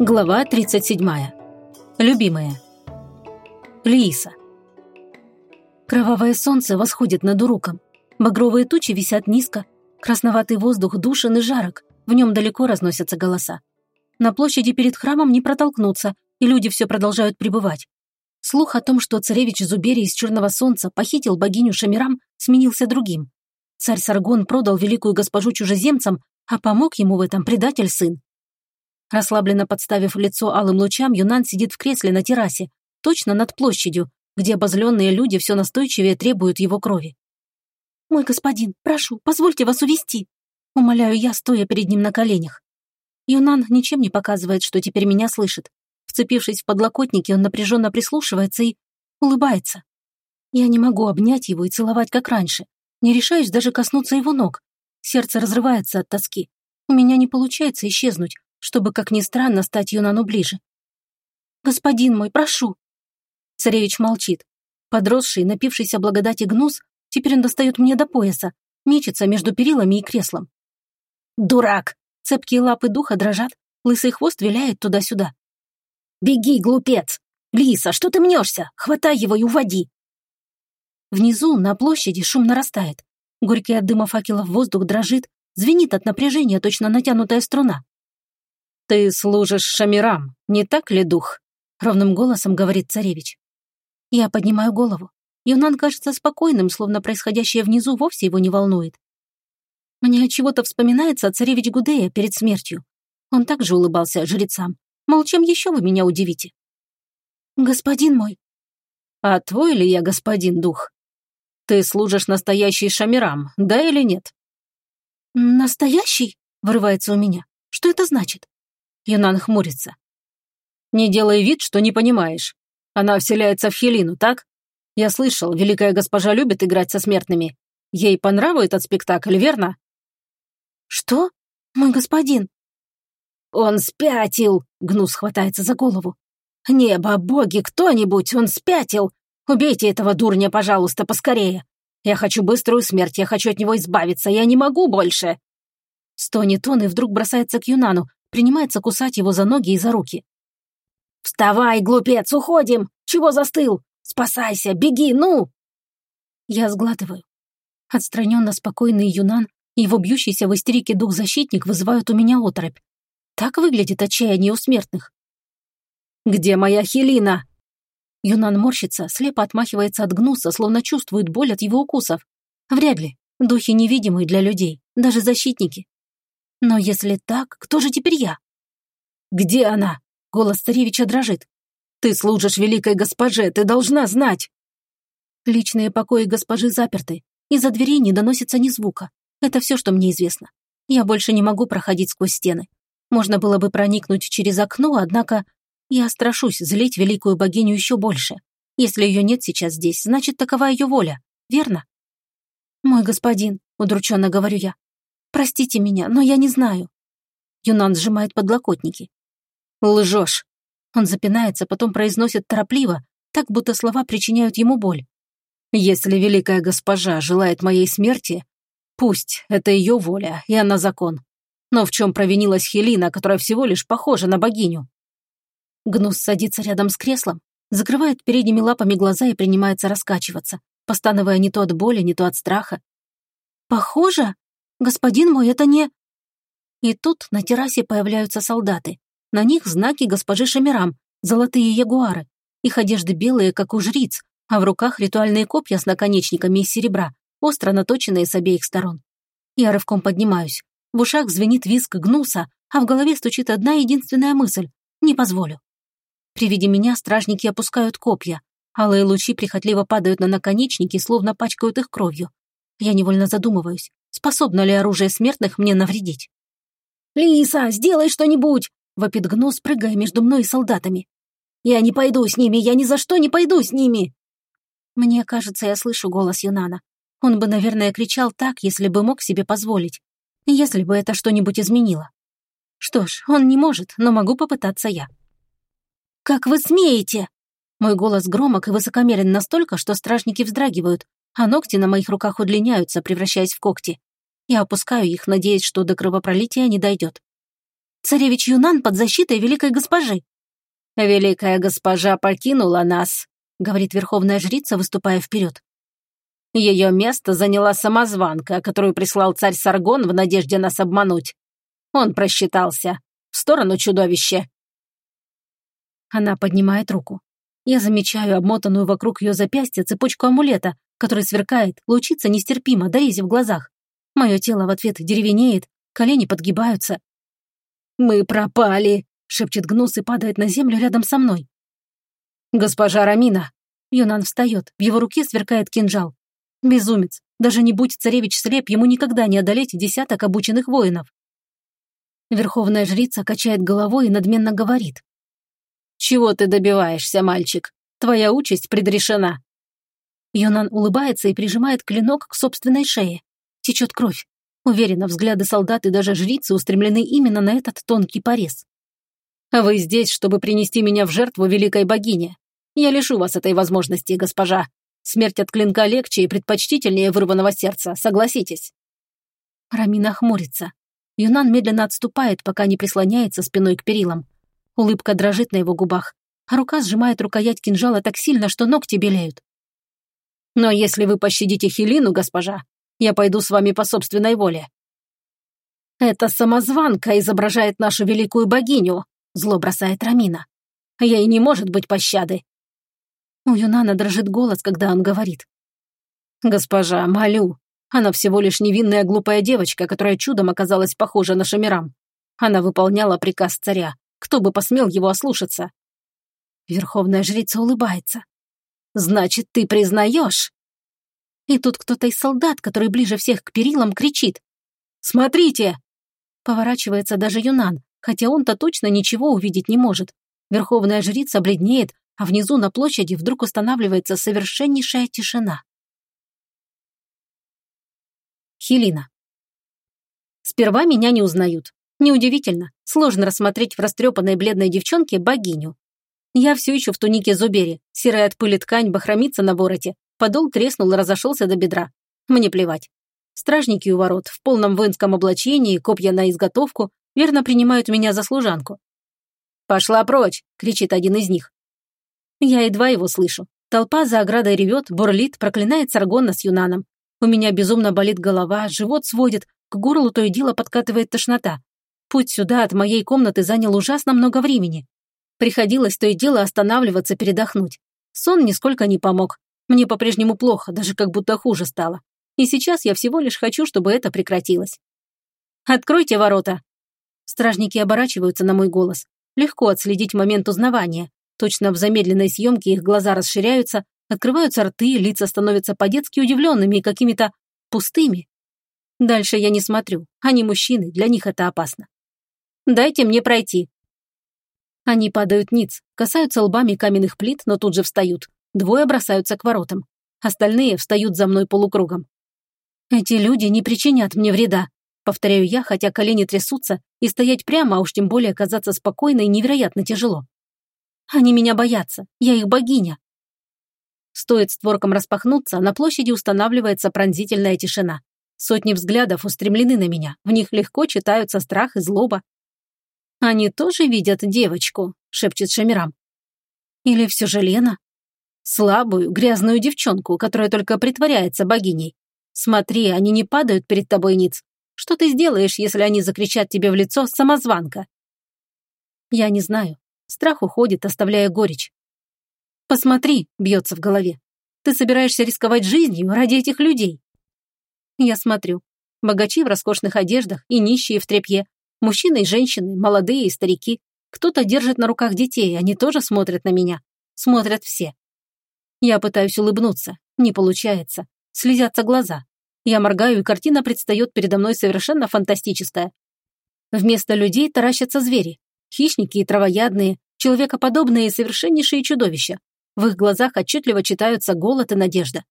Глава 37. Любимая. Лииса. Кровавое солнце восходит над уруком. Багровые тучи висят низко. Красноватый воздух душен и жарок. В нем далеко разносятся голоса. На площади перед храмом не протолкнуться, и люди все продолжают пребывать. Слух о том, что царевич Зубери из Черного Солнца похитил богиню Шамирам, сменился другим. Царь Саргон продал великую госпожу чужеземцам, а помог ему в этом предатель-сын. Расслабленно подставив лицо алым лучам, Юнан сидит в кресле на террасе, точно над площадью, где обозленные люди все настойчивее требуют его крови. «Мой господин, прошу, позвольте вас увести!» Умоляю я, стоя перед ним на коленях. Юнан ничем не показывает, что теперь меня слышит. Вцепившись в подлокотники, он напряженно прислушивается и улыбается. Я не могу обнять его и целовать, как раньше. Не решаюсь даже коснуться его ног. Сердце разрывается от тоски. У меня не получается исчезнуть, чтобы, как ни странно, стать Юнану ближе. «Господин мой, прошу!» Царевич молчит. Подросший, напившийся благодати гнус, теперь он достает мне до пояса, мечется между перилами и креслом. «Дурак!» Цепкие лапы духа дрожат, лысый хвост виляет туда-сюда. «Беги, глупец! Лиса, что ты мнешься? Хватай его и уводи!» Внизу, на площади, шум нарастает. Горький от дыма факелов воздух дрожит, звенит от напряжения точно натянутая струна. «Ты служишь Шамирам, не так ли, дух?» — ровным голосом говорит царевич. Я поднимаю голову. Юнан кажется спокойным, словно происходящее внизу вовсе его не волнует. Мне от чего-то вспоминается царевич Гудея перед смертью. Он также улыбался жрецам. Мол, чем еще вы меня удивите? «Господин мой». «А твой ли я господин дух? Ты служишь настоящий Шамирам, да или нет?» «Настоящий?» — вырывается у меня. «Что это значит?» Юнан хмурится. «Не делай вид, что не понимаешь. Она вселяется в Хелину, так? Я слышал, великая госпожа любит играть со смертными. Ей по этот спектакль, верно?» «Что? Мой господин?» «Он спятил!» — Гнус хватается за голову. «Небо, боги, кто-нибудь, он спятил! Убейте этого дурня, пожалуйста, поскорее! Я хочу быструю смерть, я хочу от него избавиться, я не могу больше!» Стонет он и вдруг бросается к Юнану, принимается кусать его за ноги и за руки. «Вставай, глупец, уходим! Чего застыл? Спасайся, беги, ну!» Я сглатываю. Отстраненно спокойный Юнан и его бьющийся в истерике дух-защитник вызывают у меня оторопь. Так выглядит отчаяние у смертных. «Где моя Хелина?» Юнан морщится, слепо отмахивается от гнуса, словно чувствует боль от его укусов. Вряд ли. Духи невидимые для людей, даже защитники. Но если так, кто же теперь я? «Где она?» — голос царевича дрожит. «Ты служишь великой госпоже, ты должна знать!» Личные покои госпожи заперты, из-за дверей не доносится ни звука. Это все, что мне известно. Я больше не могу проходить сквозь стены. Можно было бы проникнуть через окно, однако я страшусь злить великую богиню еще больше. Если ее нет сейчас здесь, значит, такова ее воля, верно? «Мой господин», — удрученно говорю я, Простите меня, но я не знаю». Юнан сжимает подлокотники. «Лжешь». Он запинается, потом произносит торопливо, так будто слова причиняют ему боль. «Если великая госпожа желает моей смерти, пусть, это ее воля, и она закон. Но в чем провинилась Хелина, которая всего лишь похожа на богиню?» Гнус садится рядом с креслом, закрывает передними лапами глаза и принимается раскачиваться, постановая не то от боли, не то от страха. «Похоже?» «Господин мой, это не...» И тут на террасе появляются солдаты. На них знаки госпожи Шамирам, золотые ягуары. Их одежды белые, как у жриц, а в руках ритуальные копья с наконечниками из серебра, остро наточенные с обеих сторон. Я рывком поднимаюсь. В ушах звенит визг гнуса, а в голове стучит одна единственная мысль — не позволю. При виде меня стражники опускают копья. Алые лучи прихотливо падают на наконечники, словно пачкают их кровью. Я невольно задумываюсь, Способно ли оружие смертных мне навредить? «Лиса, сделай что-нибудь!» — вопит гнус, прыгая между мной и солдатами. «Я не пойду с ними, я ни за что не пойду с ними!» Мне кажется, я слышу голос Юнана. Он бы, наверное, кричал так, если бы мог себе позволить. Если бы это что-нибудь изменило. Что ж, он не может, но могу попытаться я. «Как вы смеете?» Мой голос громок и высокомерен настолько, что стражники вздрагивают, а ногти на моих руках удлиняются, превращаясь в когти. Я опускаю их, надеясь, что до кровопролития не дойдет. Царевич Юнан под защитой великой госпожи». «Великая госпожа покинула нас», — говорит верховная жрица, выступая вперед. Ее место заняла самозванка, которую прислал царь Саргон в надежде нас обмануть. Он просчитался. В сторону чудовища. Она поднимает руку. Я замечаю обмотанную вокруг ее запястья цепочку амулета, который сверкает, лучится нестерпимо, до в глазах. Мое тело в ответ деревенеет, колени подгибаются. «Мы пропали!» — шепчет Гнус и падает на землю рядом со мной. «Госпожа Рамина!» Юнан встает, в его руке сверкает кинжал. Безумец. Даже не будь царевич слеп, ему никогда не одолеть десяток обученных воинов. Верховная жрица качает головой и надменно говорит. «Чего ты добиваешься, мальчик? Твоя участь предрешена». Юнан улыбается и прижимает клинок к собственной шее. Течет кровь. Уверена, взгляды солдат и даже жрицы устремлены именно на этот тонкий порез. «Вы здесь, чтобы принести меня в жертву великой богине. Я лишу вас этой возможности, госпожа. Смерть от клинка легче и предпочтительнее вырванного сердца, согласитесь». Рамина хмурится. Юнан медленно отступает, пока не прислоняется спиной к перилам. Улыбка дрожит на его губах, а рука сжимает рукоять кинжала так сильно, что ногти белеют. «Но если вы пощадите Хелину, госпожа, я пойду с вами по собственной воле». «Эта самозванка изображает нашу великую богиню», — зло бросает Рамина. «Ей не может быть пощады». У Юнана дрожит голос, когда он говорит. «Госпожа, молю, она всего лишь невинная глупая девочка, которая чудом оказалась похожа на Шамирам. Она выполняла приказ царя. Кто бы посмел его ослушаться?» Верховная жрица улыбается. «Значит, ты признаешь?» И тут кто-то из солдат, который ближе всех к перилам, кричит. «Смотрите!» Поворачивается даже Юнан, хотя он-то точно ничего увидеть не может. Верховная жрица бледнеет, а внизу на площади вдруг устанавливается совершеннейшая тишина. Хелина. Сперва меня не узнают. Неудивительно, сложно рассмотреть в растрепанной бледной девчонке богиню. Я все еще в тунике Зубери, серая от пыли ткань бахромится на вороте, подол треснул и разошелся до бедра. Мне плевать. Стражники у ворот, в полном воинском облачении, копья на изготовку, верно принимают меня за служанку. «Пошла прочь!» — кричит один из них. Я едва его слышу. Толпа за оградой ревет, бурлит, проклинает Саргонна с Юнаном. У меня безумно болит голова, живот сводит, к горлу то и дело подкатывает тошнота. Путь сюда от моей комнаты занял ужасно много времени. Приходилось то и дело останавливаться, передохнуть. Сон нисколько не помог. Мне по-прежнему плохо, даже как будто хуже стало. И сейчас я всего лишь хочу, чтобы это прекратилось. «Откройте ворота!» Стражники оборачиваются на мой голос. Легко отследить момент узнавания. Точно в замедленной съемке их глаза расширяются, Открываются рты, лица становятся по-детски удивленными и какими-то пустыми. Дальше я не смотрю. Они мужчины, для них это опасно. Дайте мне пройти. Они падают ниц, касаются лбами каменных плит, но тут же встают. Двое бросаются к воротам. Остальные встают за мной полукругом. Эти люди не причинят мне вреда. Повторяю я, хотя колени трясутся, и стоять прямо, а уж тем более казаться спокойной невероятно тяжело. Они меня боятся, я их богиня. Стоит створкам распахнуться, на площади устанавливается пронзительная тишина. Сотни взглядов устремлены на меня, в них легко читаются страх и злоба. «Они тоже видят девочку», — шепчет Шамирам. «Или все же Лена?» «Слабую, грязную девчонку, которая только притворяется богиней. Смотри, они не падают перед тобой ниц. Что ты сделаешь, если они закричат тебе в лицо «самозванка»?» Я не знаю. Страх уходит, оставляя горечь. «Посмотри», — бьется в голове. «Ты собираешься рисковать жизнью ради этих людей?» Я смотрю. Богачи в роскошных одеждах и нищие в тряпье. Мужчины и женщины, молодые и старики. Кто-то держит на руках детей, они тоже смотрят на меня. Смотрят все. Я пытаюсь улыбнуться. Не получается. Слезятся глаза. Я моргаю, и картина предстает передо мной совершенно фантастическая. Вместо людей таращатся звери. Хищники и травоядные, человекоподобные и совершеннейшие чудовища. В их глазах отчетливо читаются голод и надежда.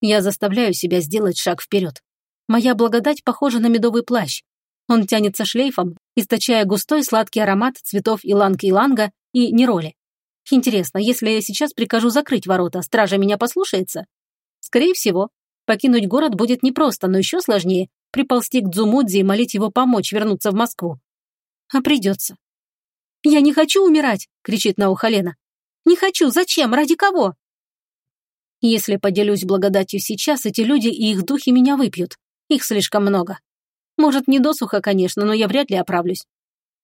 Я заставляю себя сделать шаг вперед. Моя благодать похожа на медовый плащ. Он тянется шлейфом, источая густой сладкий аромат цветов иланг-иланга и нероли. Интересно, если я сейчас прикажу закрыть ворота, стража меня послушается? Скорее всего. Покинуть город будет непросто, но еще сложнее – приползти к Дзумудзи и молить его помочь вернуться в Москву. А придется. «Я не хочу умирать!» — кричит на ухо Лена. «Не хочу! Зачем? Ради кого?» Если поделюсь благодатью сейчас, эти люди и их духи меня выпьют. Их слишком много. Может, не досуха, конечно, но я вряд ли оправлюсь.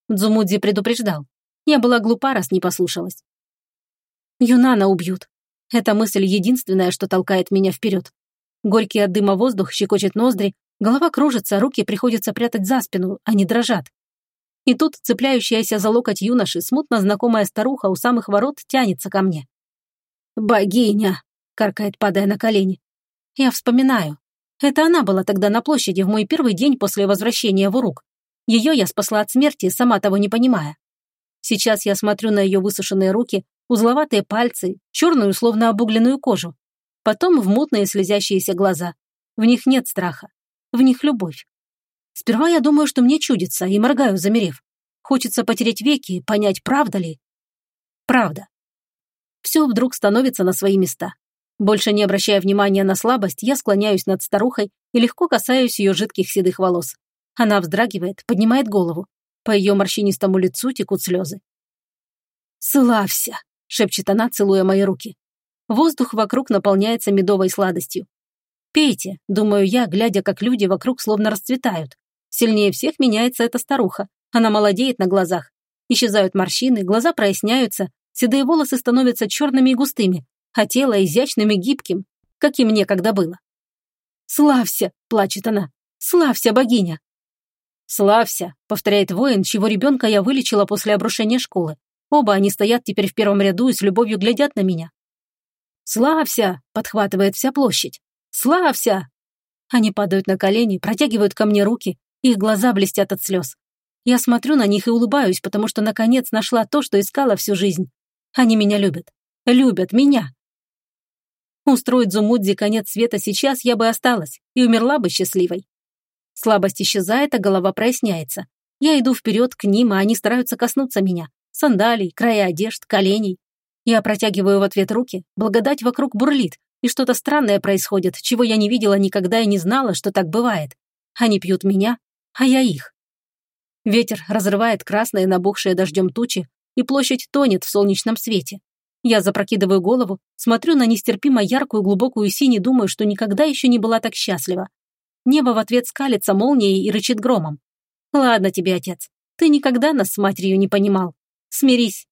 Дзумудзи предупреждал. Я была глупа, раз не послушалась. Юнана убьют. Эта мысль единственная, что толкает меня вперед. Горький от дыма воздух щекочет ноздри, голова кружится, руки приходится прятать за спину, они дрожат. И тут цепляющаяся за локоть юноши, смутно знакомая старуха у самых ворот тянется ко мне. «Богиня!» — каркает, падая на колени. Я вспоминаю. Это она была тогда на площади в мой первый день после возвращения в Урук. Ее я спасла от смерти, сама того не понимая. Сейчас я смотрю на ее высушенные руки, узловатые пальцы, черную, словно обугленную кожу. Потом в мутные слезящиеся глаза. В них нет страха. В них любовь. Сперва я думаю, что мне чудится, и моргаю, замерев. Хочется потереть веки, понять, правда ли. Правда. Все вдруг становится на свои места. Больше не обращая внимания на слабость, я склоняюсь над старухой и легко касаюсь ее жидких седых волос. Она вздрагивает, поднимает голову. По ее морщинистому лицу текут слезы. «Славься!» — шепчет она, целуя мои руки. Воздух вокруг наполняется медовой сладостью. «Пейте», — думаю я, глядя, как люди вокруг словно расцветают. Сильнее всех меняется эта старуха. Она молодеет на глазах. Исчезают морщины, глаза проясняются, седые волосы становятся черными и густыми, а тело изящным и гибким, как и мне когда было. «Славься!» — плачет она. «Славься, богиня!» «Славься!» — повторяет воин, чего ребенка я вылечила после обрушения школы. Оба они стоят теперь в первом ряду и с любовью глядят на меня. «Славься!» — подхватывает вся площадь. «Славься!» Они падают на колени, протягивают ко мне руки, их глаза блестят от слез. Я смотрю на них и улыбаюсь, потому что наконец нашла то, что искала всю жизнь. Они меня любят. Любят меня. Устроить Зумудзи конец света сейчас я бы осталась и умерла бы счастливой. Слабость исчезает, а голова проясняется. Я иду вперед к ним, а они стараются коснуться меня. Сандалий, края одежд, коленей. Я протягиваю в ответ руки, благодать вокруг бурлит, и что-то странное происходит, чего я не видела никогда и не знала, что так бывает. Они пьют меня, а я их. Ветер разрывает красные, набухшие дождем тучи, и площадь тонет в солнечном свете. Я запрокидываю голову, смотрю на нестерпимо яркую глубокую синь и думаю, что никогда еще не была так счастлива. Небо в ответ скалится молнией и рычит громом. Ладно тебе, отец, ты никогда нас с матерью не понимал. Смирись,